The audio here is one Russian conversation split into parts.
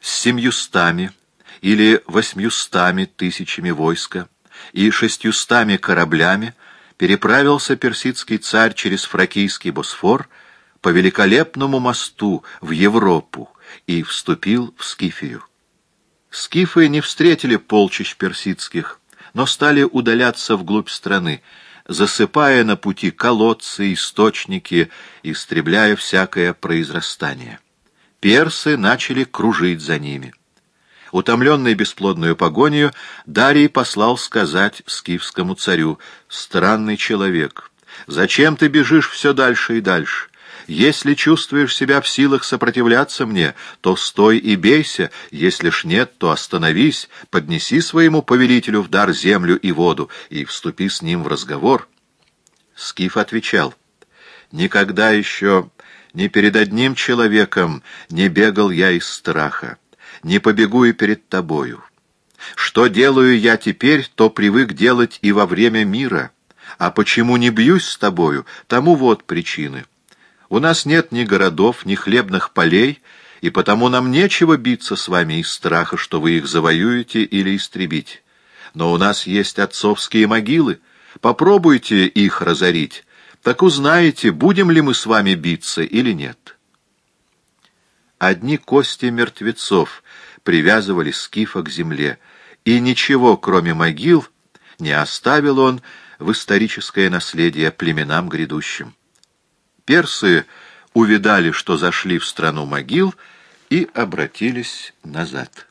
с семьюстами или восьмьюстами тысячами войска и шестьюстами кораблями переправился персидский царь через Фракийский Босфор по великолепному мосту в Европу и вступил в Скифию. Скифы не встретили полчищ персидских, но стали удаляться вглубь страны, засыпая на пути колодцы, источники, истребляя всякое произрастание. Персы начали кружить за ними. Утомленный бесплодную погонью, Дарий послал сказать скифскому царю, «Странный человек, зачем ты бежишь все дальше и дальше? Если чувствуешь себя в силах сопротивляться мне, то стой и бейся, если ж нет, то остановись, поднеси своему повелителю в дар землю и воду и вступи с ним в разговор». Скиф отвечал, «Никогда еще ни перед одним человеком не бегал я из страха, не побегу и перед тобою. Что делаю я теперь, то привык делать и во время мира, а почему не бьюсь с тобою, тому вот причины». У нас нет ни городов, ни хлебных полей, и потому нам нечего биться с вами из страха, что вы их завоюете или истребите. Но у нас есть отцовские могилы. Попробуйте их разорить, так узнаете, будем ли мы с вами биться или нет. Одни кости мертвецов привязывали скифа к земле, и ничего, кроме могил, не оставил он в историческое наследие племенам грядущим. Персы увидали, что зашли в страну могил, и обратились назад.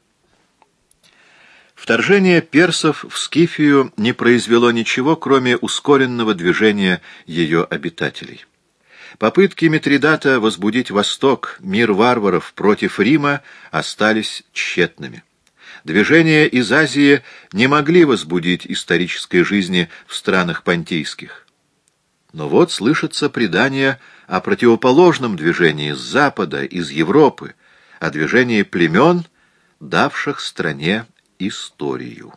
Вторжение персов в Скифию не произвело ничего, кроме ускоренного движения ее обитателей. Попытки Митридата возбудить Восток, мир варваров против Рима, остались тщетными. Движения из Азии не могли возбудить исторической жизни в странах понтийских. Но вот слышится предание о противоположном движении с Запада, из Европы, о движении племен, давших стране историю.